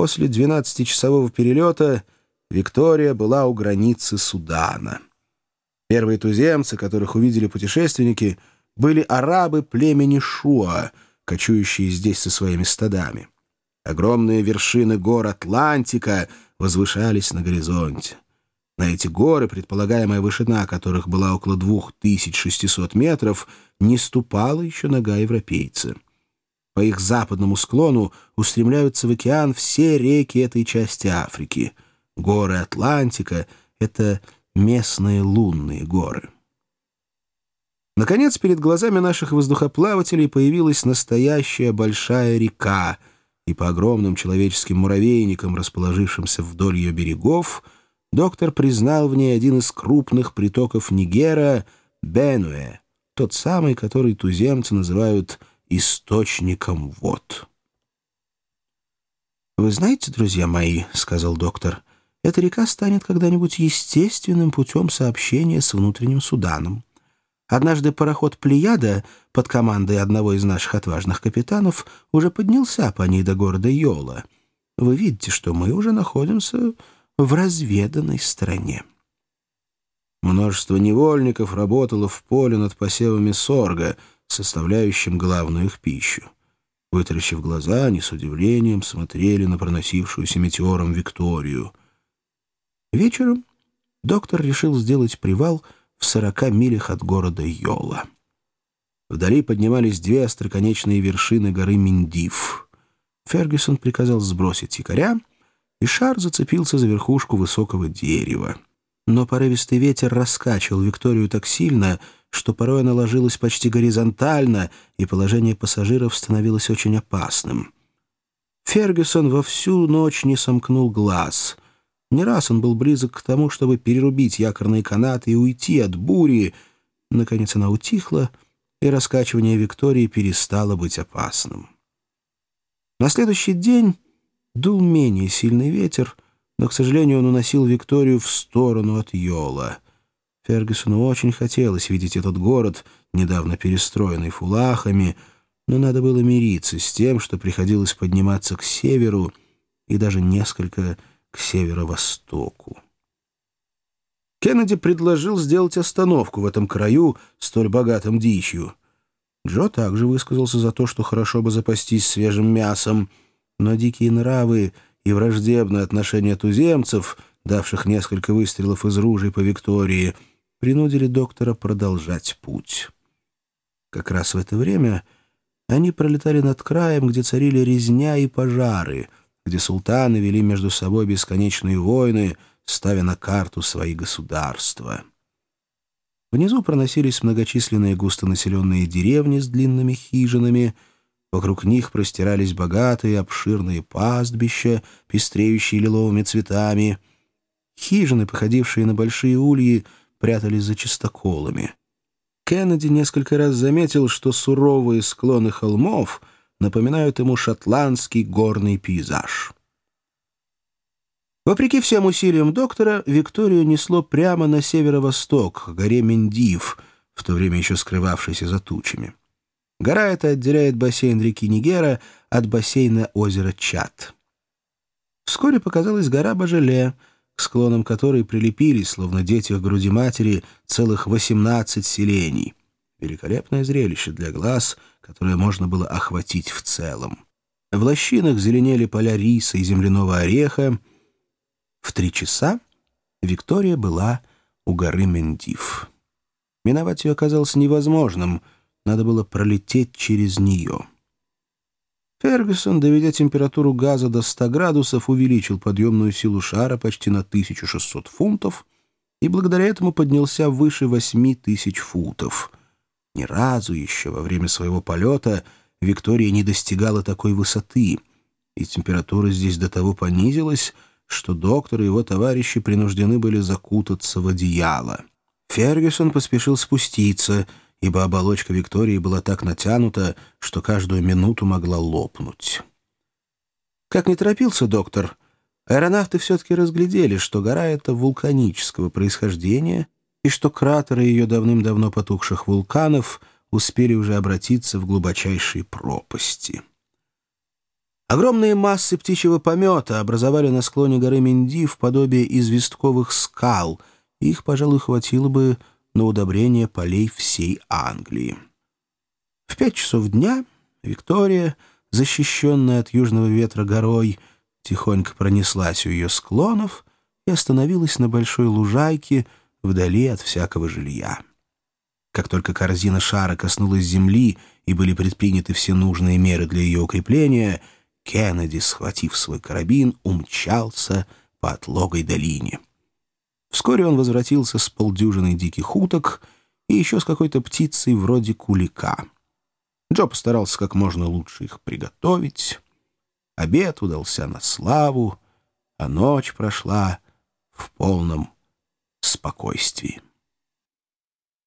После 12-часового перелета Виктория была у границы Судана. Первые туземцы, которых увидели путешественники, были арабы племени Шуа, кочующие здесь со своими стадами. Огромные вершины гор Атлантика возвышались на горизонте. На эти горы, предполагаемая вышина которых была около 2600 метров, не ступала еще нога европейца. По их западному склону устремляются в океан все реки этой части Африки. Горы Атлантика — это местные лунные горы. Наконец, перед глазами наших воздухоплавателей появилась настоящая большая река, и по огромным человеческим муравейникам, расположившимся вдоль ее берегов, доктор признал в ней один из крупных притоков Нигера — Бенуэ, тот самый, который туземцы называют источником вод. «Вы знаете, друзья мои, — сказал доктор, — эта река станет когда-нибудь естественным путем сообщения с внутренним Суданом. Однажды пароход «Плеяда» под командой одного из наших отважных капитанов уже поднялся по ней до города Йола. Вы видите, что мы уже находимся в разведанной стране. Множество невольников работало в поле над посевами сорга — составляющим главную их пищу. Вытаращив глаза, они с удивлением смотрели на проносившуюся метеором Викторию. Вечером доктор решил сделать привал в сорока милях от города Йола. Вдали поднимались две остроконечные вершины горы Миндив. Фергюсон приказал сбросить якоря, и шар зацепился за верхушку высокого дерева. Но порывистый ветер раскачивал Викторию так сильно, что порой она ложилась почти горизонтально, и положение пассажиров становилось очень опасным. Фергюсон во всю ночь не сомкнул глаз. Не раз он был близок к тому, чтобы перерубить якорные канаты и уйти от бури. Наконец она утихла, и раскачивание Виктории перестало быть опасным. На следующий день дул менее сильный ветер, но, к сожалению, он уносил Викторию в сторону от Йола — Фергюсону очень хотелось видеть этот город, недавно перестроенный фулахами, но надо было мириться с тем, что приходилось подниматься к северу и даже несколько к северо-востоку. Кеннеди предложил сделать остановку в этом краю, столь богатым дичью. Джо также высказался за то, что хорошо бы запастись свежим мясом, но дикие нравы и враждебное отношение туземцев, давших несколько выстрелов из ружей по Виктории — принудили доктора продолжать путь. Как раз в это время они пролетали над краем, где царили резня и пожары, где султаны вели между собой бесконечные войны, ставя на карту свои государства. Внизу проносились многочисленные густонаселенные деревни с длинными хижинами, вокруг них простирались богатые обширные пастбища, пестреющие лиловыми цветами. Хижины, походившие на большие ульи, прятались за чистоколами. Кеннеди несколько раз заметил, что суровые склоны холмов напоминают ему шотландский горный пейзаж. Вопреки всем усилиям доктора, Викторию несло прямо на северо-восток, к горе Мендив, в то время еще скрывавшейся за тучами. Гора эта отделяет бассейн реки Нигера от бассейна озера Чат. Вскоре показалась гора Бажеле — к склонам которой прилепились, словно дети к груди матери, целых 18 селений. Великолепное зрелище для глаз, которое можно было охватить в целом. В лощинах зеленели поля риса и земляного ореха. В три часа Виктория была у горы Мендив. Миновать ее оказалось невозможным, надо было пролететь через нее. Фергюсон, доведя температуру газа до 100 градусов, увеличил подъемную силу шара почти на 1600 фунтов и благодаря этому поднялся выше 8000 футов. Ни разу еще во время своего полета Виктория не достигала такой высоты, и температура здесь до того понизилась, что доктор и его товарищи принуждены были закутаться в одеяло. Фергюсон поспешил спуститься — ибо оболочка Виктории была так натянута, что каждую минуту могла лопнуть. Как не торопился доктор, аэронавты все-таки разглядели, что гора эта вулканического происхождения и что кратеры ее давным-давно потухших вулканов успели уже обратиться в глубочайшие пропасти. Огромные массы птичьего помета образовали на склоне горы Миндив подобие известковых скал, их, пожалуй, хватило бы на удобрение полей всей Англии. В пять часов дня Виктория, защищенная от южного ветра горой, тихонько пронеслась у ее склонов и остановилась на большой лужайке вдали от всякого жилья. Как только корзина шара коснулась земли и были предприняты все нужные меры для ее укрепления — Кеннеди, схватив свой карабин, умчался по отлогой долине. Вскоре он возвратился с полдюжиной диких уток и еще с какой-то птицей вроде кулика. Джо постарался как можно лучше их приготовить. Обед удался на славу, а ночь прошла в полном спокойствии.